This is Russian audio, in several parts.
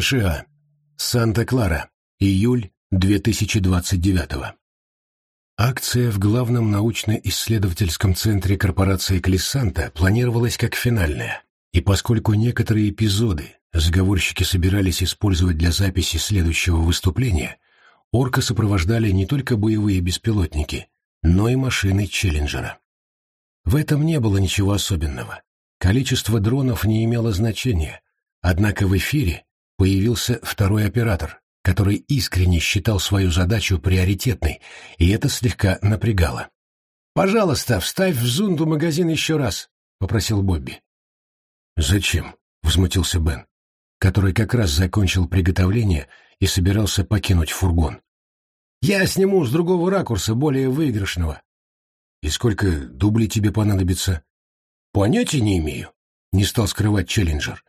США. Санта-Клара. Июль 2029 Акция в главном научно-исследовательском центре корпорации Клиссанта планировалась как финальная, и поскольку некоторые эпизоды заговорщики собирались использовать для записи следующего выступления, Орка сопровождали не только боевые беспилотники, но и машины Челленджера. В этом не было ничего особенного. Количество дронов не имело значения, однако в эфире появился второй оператор, который искренне считал свою задачу приоритетной, и это слегка напрягало. «Пожалуйста, вставь в зунду магазин еще раз», — попросил Бобби. «Зачем?» — возмутился Бен, который как раз закончил приготовление и собирался покинуть фургон. «Я сниму с другого ракурса, более выигрышного». «И сколько дублей тебе понадобится?» «Понятия не имею», — не стал скрывать Челленджер.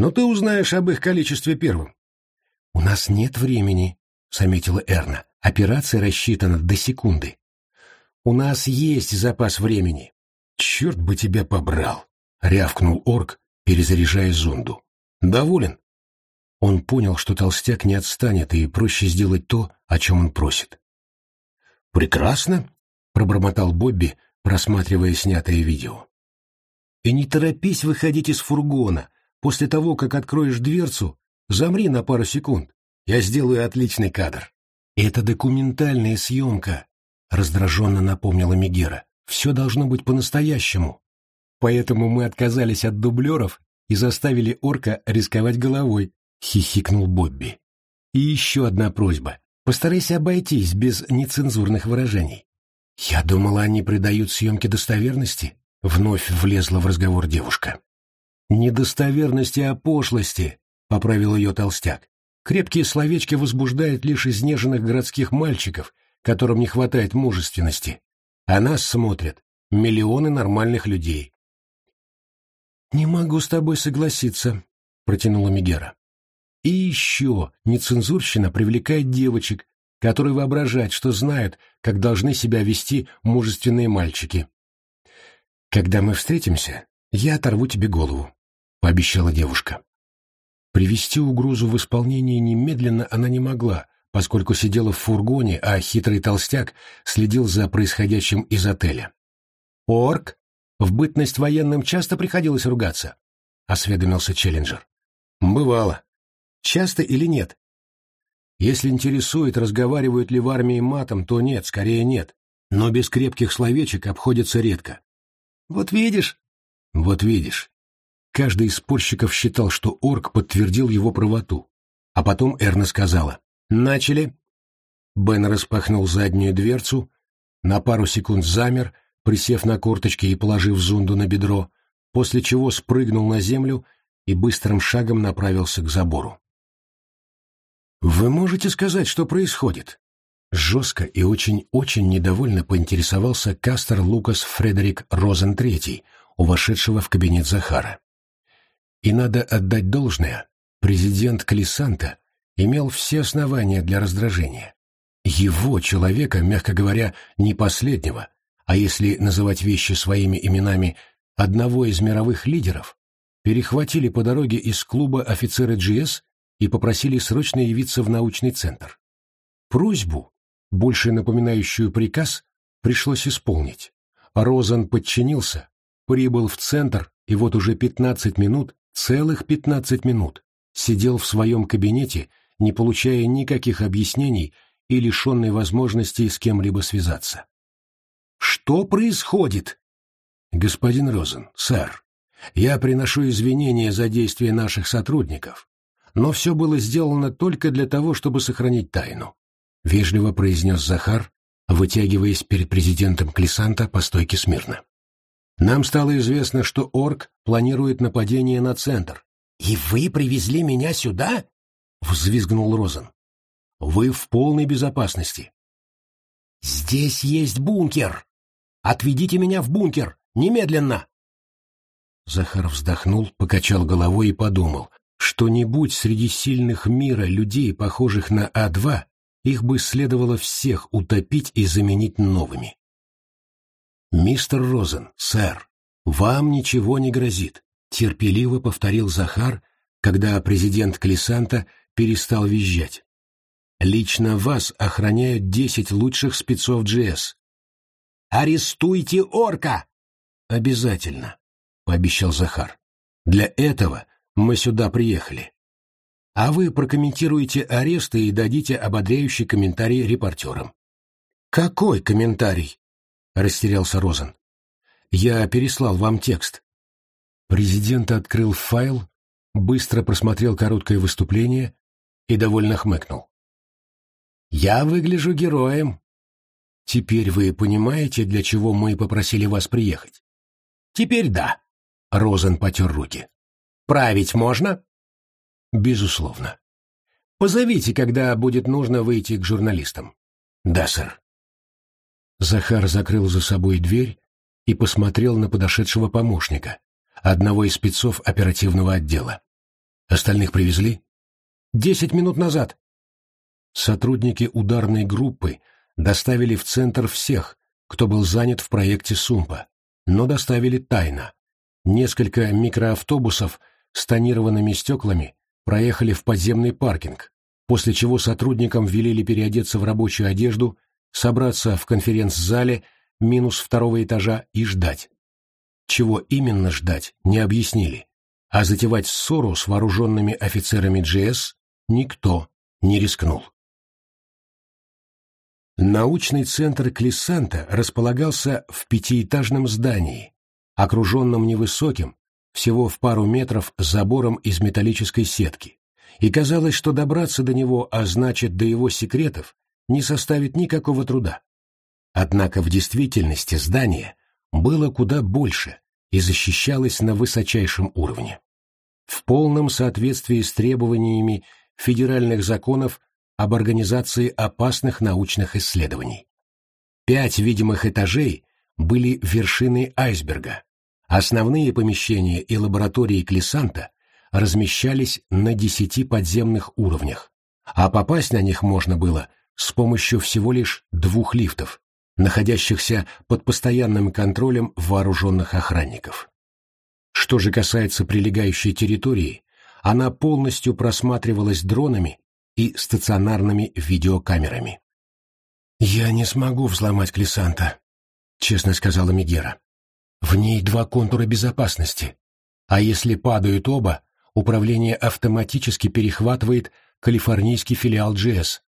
«Но ты узнаешь об их количестве первым». «У нас нет времени», — заметила Эрна. «Операция рассчитана до секунды». «У нас есть запас времени». «Черт бы тебя побрал!» — рявкнул орк, перезаряжая зонду. «Доволен?» Он понял, что толстяк не отстанет, и проще сделать то, о чем он просит. «Прекрасно», — пробормотал Бобби, просматривая снятое видео. «И не торопись выходить из фургона. После того, как откроешь дверцу, Замри на пару секунд. Я сделаю отличный кадр. Это документальная съемка, раздраженно напомнила Мегера. Все должно быть по-настоящему. Поэтому мы отказались от дублеров и заставили орка рисковать головой, хихикнул Бобби. И еще одна просьба. Постарайся обойтись без нецензурных выражений. Я думала, они придают съемке достоверности. Вновь влезла в разговор девушка. Не достоверности, а пошлости, поправил ее толстяк. Крепкие словечки возбуждают лишь изнеженных городских мальчиков, которым не хватает мужественности. А нас смотрят миллионы нормальных людей. «Не могу с тобой согласиться», — протянула Мегера. «И еще нецензурщина привлекает девочек, которые воображают, что знают, как должны себя вести мужественные мальчики. Когда мы встретимся, я оторву тебе голову», — пообещала девушка. Привести угрозу в исполнение немедленно она не могла, поскольку сидела в фургоне, а хитрый толстяк следил за происходящим из отеля. «Орк, в бытность военным часто приходилось ругаться?» — осведомился Челленджер. «Бывало. Часто или нет?» «Если интересует, разговаривают ли в армии матом, то нет, скорее нет. Но без крепких словечек обходится редко». «Вот видишь?» «Вот видишь. Каждый из спорщиков считал, что орк подтвердил его правоту. А потом Эрна сказала «Начали». Бен распахнул заднюю дверцу, на пару секунд замер, присев на корточки и положив зунду на бедро, после чего спрыгнул на землю и быстрым шагом направился к забору. «Вы можете сказать, что происходит?» Жестко и очень-очень недовольно поинтересовался Кастер Лукас Фредерик Розен III, у вошедшего в кабинет Захара. И надо отдать должное, президент Клисанта имел все основания для раздражения. Его человека, мягко говоря, не последнего, а если называть вещи своими именами, одного из мировых лидеров, перехватили по дороге из клуба офицеры GS и попросили срочно явиться в научный центр. Просьбу, больше напоминающую приказ, пришлось исполнить. Розен подчинился, прибыл в центр и вот уже 15 минут целых 15 минут сидел в своем кабинете, не получая никаких объяснений и лишенный возможности с кем-либо связаться. «Что происходит?» «Господин Розен, сэр, я приношу извинения за действия наших сотрудников, но все было сделано только для того, чтобы сохранить тайну», — вежливо произнес Захар, вытягиваясь перед президентом Клисанта по стойке смирно. Нам стало известно, что Орк планирует нападение на центр. «И вы привезли меня сюда?» — взвизгнул Розен. «Вы в полной безопасности». «Здесь есть бункер! Отведите меня в бункер! Немедленно!» Захар вздохнул, покачал головой и подумал, что не будь среди сильных мира людей, похожих на А2, их бы следовало всех утопить и заменить новыми. «Мистер Розен, сэр, вам ничего не грозит», — терпеливо повторил Захар, когда президент Клисанта перестал визжать. «Лично вас охраняют десять лучших спецов GS». «Арестуйте орка!» «Обязательно», — пообещал Захар. «Для этого мы сюда приехали. А вы прокомментируете аресты и дадите ободряющий комментарий репортерам». «Какой комментарий?» — растерялся Розен. «Я переслал вам текст». Президент открыл файл, быстро просмотрел короткое выступление и довольно хмыкнул. «Я выгляжу героем. Теперь вы понимаете, для чего мы попросили вас приехать?» «Теперь да», — Розен потер руки. «Править можно?» «Безусловно. Позовите, когда будет нужно выйти к журналистам». «Да, сэр». Захар закрыл за собой дверь и посмотрел на подошедшего помощника, одного из спецов оперативного отдела. Остальных привезли? Десять минут назад. Сотрудники ударной группы доставили в центр всех, кто был занят в проекте Сумпа, но доставили тайно. Несколько микроавтобусов с тонированными стеклами проехали в подземный паркинг, после чего сотрудникам велели переодеться в рабочую одежду, собраться в конференц-зале минус второго этажа и ждать. Чего именно ждать, не объяснили, а затевать ссору с вооруженными офицерами GS никто не рискнул. Научный центр Клиссанта располагался в пятиэтажном здании, окруженном невысоким, всего в пару метров забором из металлической сетки, и казалось, что добраться до него, а значит до его секретов, не составит никакого труда. Однако в действительности здание было куда больше и защищалось на высочайшем уровне. В полном соответствии с требованиями федеральных законов об организации опасных научных исследований. Пять видимых этажей были вершиной айсберга. Основные помещения и лаборатории Клисанта размещались на десяти подземных уровнях, а попасть на них можно было с помощью всего лишь двух лифтов, находящихся под постоянным контролем вооруженных охранников. Что же касается прилегающей территории, она полностью просматривалась дронами и стационарными видеокамерами. «Я не смогу взломать Клисанта», — честно сказала Мегера. «В ней два контура безопасности, а если падают оба, управление автоматически перехватывает калифорнийский филиал GS.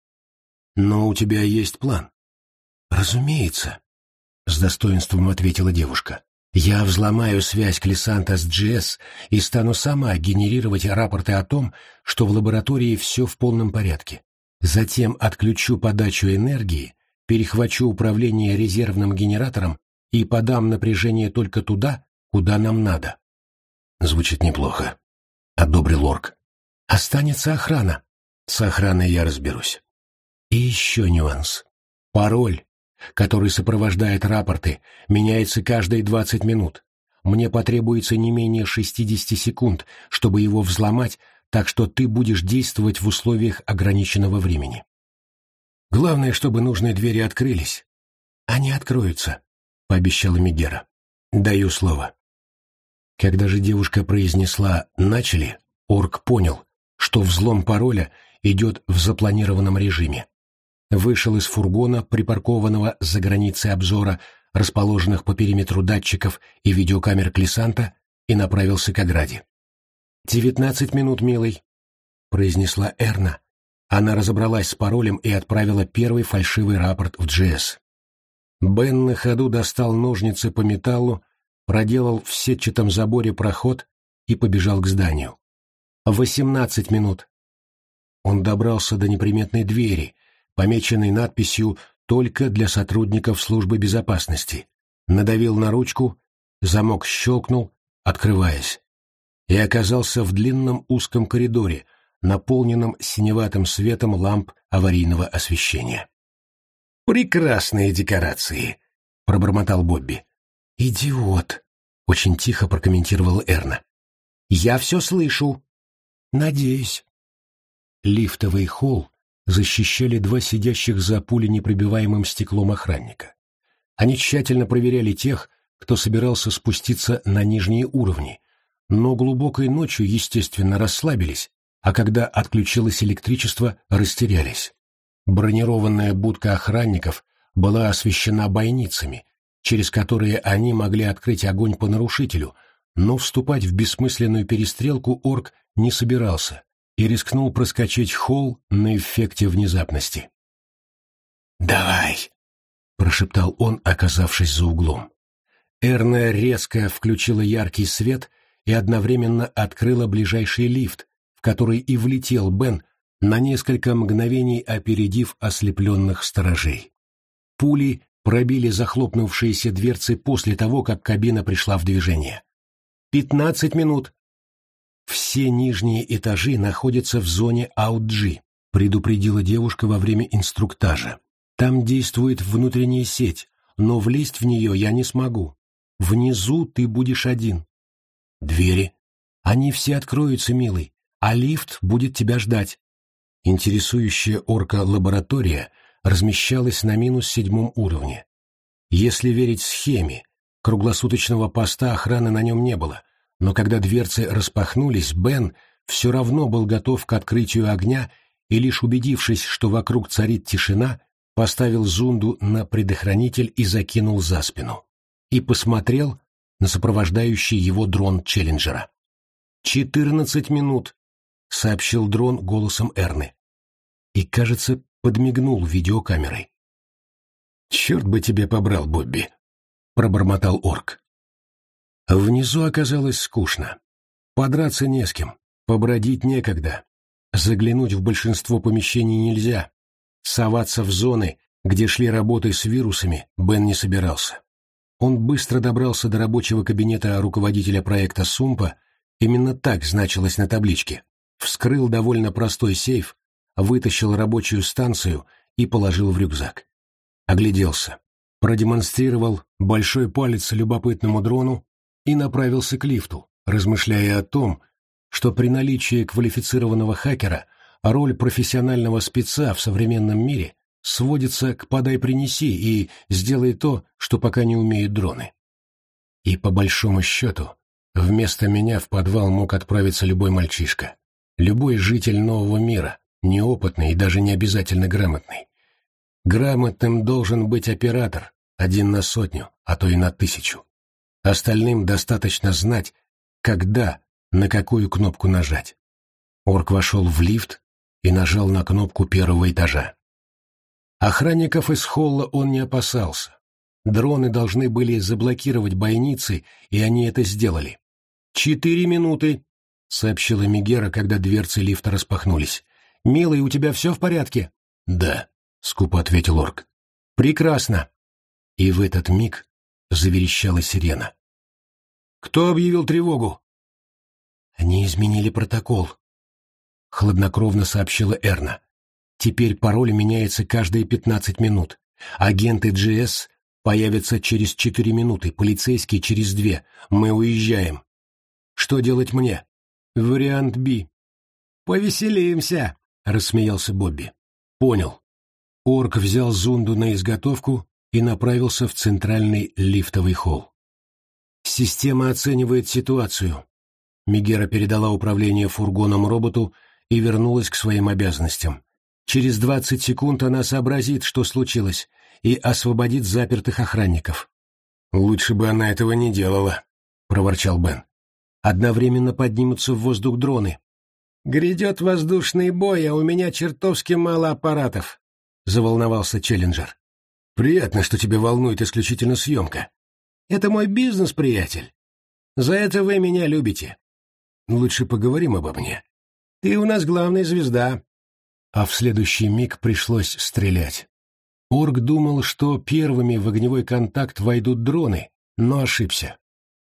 Но у тебя есть план?» «Разумеется», — с достоинством ответила девушка. «Я взломаю связь Клисанта с GS и стану сама генерировать рапорты о том, что в лаборатории все в полном порядке. Затем отключу подачу энергии, перехвачу управление резервным генератором и подам напряжение только туда, куда нам надо». «Звучит неплохо», — одобрил Орк. «Останется охрана. С охраной я разберусь». И еще нюанс. Пароль который сопровождает рапорты, меняется каждые 20 минут. Мне потребуется не менее 60 секунд, чтобы его взломать, так что ты будешь действовать в условиях ограниченного времени. Главное, чтобы нужные двери открылись. Они откроются, — пообещала Мегера. Даю слово. Когда же девушка произнесла «начали», Орк понял, что взлом пароля идет в запланированном режиме вышел из фургона, припаркованного за границей обзора, расположенных по периметру датчиков и видеокамер Клисанта, и направился к ограде. «Девятнадцать минут, милый», — произнесла Эрна. Она разобралась с паролем и отправила первый фальшивый рапорт в GS. Бен на ходу достал ножницы по металлу, проделал в сетчатом заборе проход и побежал к зданию. «Восемнадцать минут». Он добрался до неприметной двери, помеченный надписью «Только для сотрудников службы безопасности». Надавил на ручку, замок щелкнул, открываясь, и оказался в длинном узком коридоре, наполненном синеватым светом ламп аварийного освещения. «Прекрасные декорации!» — пробормотал Бобби. «Идиот!» — очень тихо прокомментировал Эрна. «Я все слышу!» «Надеюсь». Лифтовый холл защищали два сидящих за пуленепробиваемым стеклом охранника. Они тщательно проверяли тех, кто собирался спуститься на нижние уровни, но глубокой ночью, естественно, расслабились, а когда отключилось электричество, растерялись. Бронированная будка охранников была освещена бойницами, через которые они могли открыть огонь по нарушителю, но вступать в бессмысленную перестрелку орк не собирался и рискнул проскочить холл на эффекте внезапности. «Давай!» — прошептал он, оказавшись за углом. Эрна резко включила яркий свет и одновременно открыла ближайший лифт, в который и влетел Бен, на несколько мгновений опередив ослепленных сторожей. Пули пробили захлопнувшиеся дверцы после того, как кабина пришла в движение. «Пятнадцать минут!» «Все нижние этажи находятся в зоне Аут-Джи», предупредила девушка во время инструктажа. Там действует внутренняя сеть, но влезть в нее я не смогу. Внизу ты будешь один. Двери. Они все откроются, милый, а лифт будет тебя ждать. Интересующая орка лаборатория размещалась на минус седьмом уровне. Если верить схеме, круглосуточного поста охраны на нем не было, но когда дверцы распахнулись, Бен все равно был готов к открытию огня и лишь убедившись, что вокруг царит тишина, поставил зунду на предохранитель и закинул за спину. И посмотрел на сопровождающий его дрон Челленджера. «Четырнадцать минут», — сообщил дрон голосом Эрны. И, кажется, подмигнул видеокамерой. «Черт бы тебе побрал, Бобби», — пробормотал орк. Внизу оказалось скучно. Подраться не с кем, побродить некогда. Заглянуть в большинство помещений нельзя, Соваться в зоны, где шли работы с вирусами, Бен не собирался. Он быстро добрался до рабочего кабинета руководителя проекта Сумпа, именно так значилось на табличке, вскрыл довольно простой сейф, вытащил рабочую станцию и положил в рюкзак. Огляделся, продемонстрировал большой палец любопытному дрону и направился к лифту, размышляя о том, что при наличии квалифицированного хакера – роль профессионального спеца в современном мире сводится к «подай-принеси» и «сделай то, что пока не умеют дроны». И по большому счету, вместо меня в подвал мог отправиться любой мальчишка, любой житель нового мира, неопытный и даже не обязательно грамотный. Грамотным должен быть оператор, один на сотню, а то и на тысячу. Остальным достаточно знать, когда, на какую кнопку нажать. Орк вошел в лифт, и нажал на кнопку первого этажа. Охранников из холла он не опасался. Дроны должны были заблокировать бойницы, и они это сделали. «Четыре минуты», — сообщила Мигера, когда дверцы лифта распахнулись. «Милый, у тебя все в порядке?» «Да», — скупо ответил Орк. «Прекрасно». И в этот миг заверещала сирена. «Кто объявил тревогу?» «Они изменили протокол», — хладнокровно сообщила Эрна. «Теперь пароль меняется каждые пятнадцать минут. Агенты GS появятся через четыре минуты, полицейские через две. Мы уезжаем. Что делать мне?» «Вариант Б». «Повеселимся», — рассмеялся Бобби. «Понял». Орк взял зунду на изготовку и направился в центральный лифтовый холл. «Система оценивает ситуацию». Мигера передала управление фургоном роботу и вернулась к своим обязанностям. Через двадцать секунд она сообразит, что случилось, и освободит запертых охранников. «Лучше бы она этого не делала», — проворчал Бен. «Одновременно поднимутся в воздух дроны». «Грядет воздушный бой, а у меня чертовски мало аппаратов», — заволновался Челленджер. «Приятно, что тебя волнует исключительно съемка. Это мой бизнес, приятель. За это вы меня любите. Лучше поговорим обо мне. Ты у нас главная звезда. А в следующий миг пришлось стрелять. Орг думал, что первыми в огневой контакт войдут дроны, но ошибся.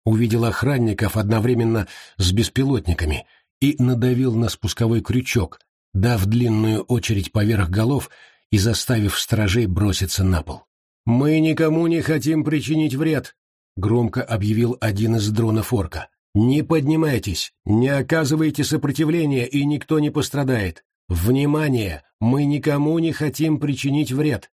Увидел охранников одновременно с беспилотниками и надавил на спусковой крючок, дав длинную очередь поверх голов и заставив стражей броситься на пол. «Мы никому не хотим причинить вред», — громко объявил один из дронов орка. Не поднимайтесь, не оказывайте сопротивления, и никто не пострадает. Внимание! Мы никому не хотим причинить вред.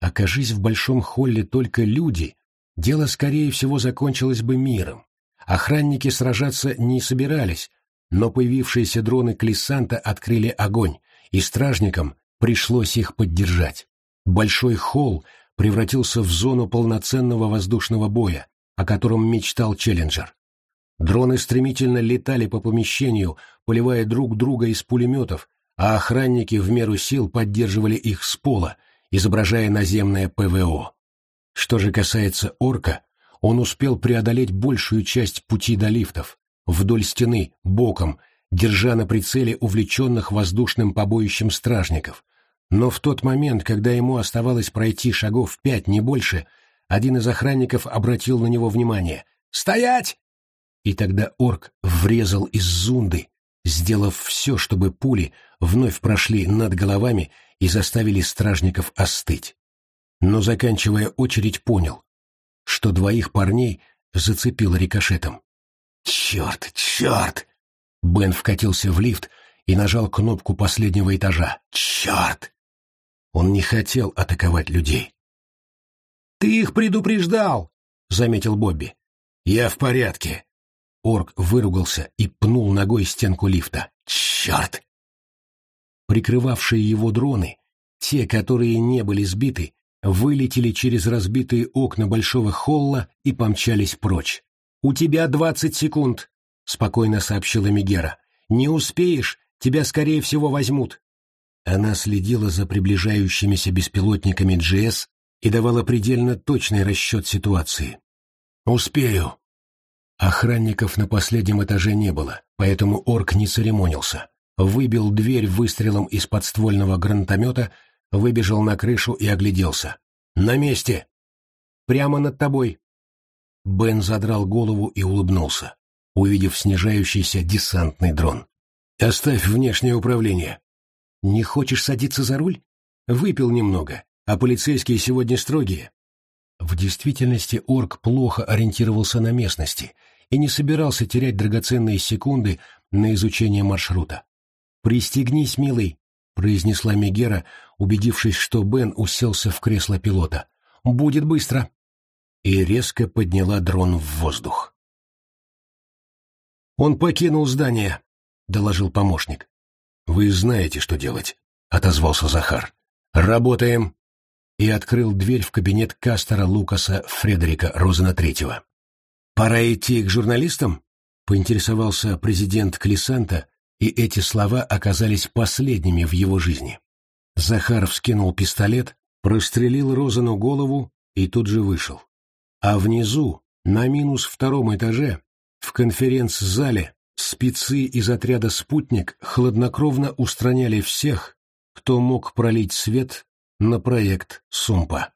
Окажись в большом холле только люди, дело, скорее всего, закончилось бы миром. Охранники сражаться не собирались, но появившиеся дроны Клиссанта открыли огонь, и стражникам пришлось их поддержать. Большой холл превратился в зону полноценного воздушного боя, о котором мечтал Челленджер. Дроны стремительно летали по помещению, поливая друг друга из пулеметов, а охранники в меру сил поддерживали их с пола, изображая наземное ПВО. Что же касается орка, он успел преодолеть большую часть пути до лифтов, вдоль стены, боком, держа на прицеле увлеченных воздушным побоищем стражников. Но в тот момент, когда ему оставалось пройти шагов пять, не больше, один из охранников обратил на него внимание. «Стоять!» И тогда орк врезал из зунды, сделав все, чтобы пули вновь прошли над головами и заставили стражников остыть. Но, заканчивая очередь, понял, что двоих парней зацепило рикошетом. «Черт, черт!» Бен вкатился в лифт и нажал кнопку последнего этажа. «Черт!» Он не хотел атаковать людей. «Ты их предупреждал!» — заметил Бобби. «Я в порядке!» Орк выругался и пнул ногой стенку лифта. «Черт!» Прикрывавшие его дроны, те, которые не были сбиты, вылетели через разбитые окна большого холла и помчались прочь. «У тебя двадцать секунд», — спокойно сообщила Мегера. «Не успеешь, тебя, скорее всего, возьмут». Она следила за приближающимися беспилотниками GS и давала предельно точный расчет ситуации. «Успею». Охранников на последнем этаже не было, поэтому орк не церемонился. Выбил дверь выстрелом из подствольного гранатомета, выбежал на крышу и огляделся. «На месте!» «Прямо над тобой!» Бен задрал голову и улыбнулся, увидев снижающийся десантный дрон. «Оставь внешнее управление». «Не хочешь садиться за руль? Выпил немного, а полицейские сегодня строгие». В действительности орк плохо ориентировался на местности и не собирался терять драгоценные секунды на изучение маршрута. «Пристегнись, милый», — произнесла Мегера, убедившись, что Бен уселся в кресло пилота. «Будет быстро» и резко подняла дрон в воздух. «Он покинул здание», — доложил помощник. «Вы знаете, что делать», — отозвался Захар. «Работаем!» и открыл дверь в кабинет Кастера Лукаса Фредерика Розена Третьего. «Пора идти к журналистам?» — поинтересовался президент Клисанта, и эти слова оказались последними в его жизни. Захар вскинул пистолет, прострелил Розану голову и тут же вышел. А внизу, на минус втором этаже, в конференц-зале, спецы из отряда «Спутник» хладнокровно устраняли всех, кто мог пролить свет на проект Сумпа.